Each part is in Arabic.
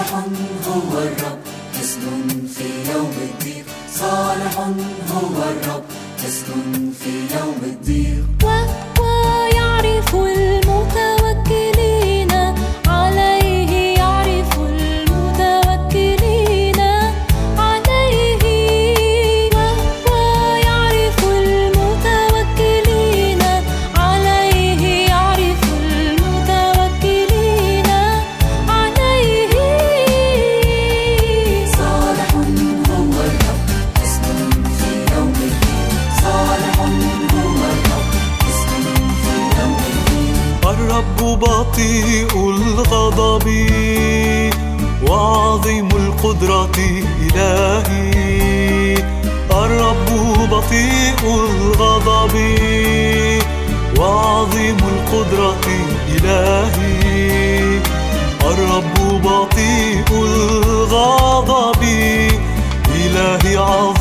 صالح هو الرب. حصن في يوم الضيق صالح هو الرب. حصن في يوم بطيء الغضب وعظيم القدرة إلهي. الرب بطيء الغضب وعظيم القدرة إلهي. الرب بطيء الغضب إلهي عظيم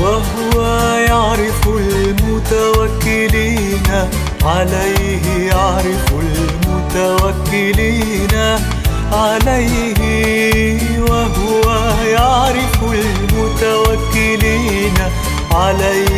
وهو يعرف المتوكلين عليه يعرف المتوكلين عليه وهو يعرف المتوكلين عليه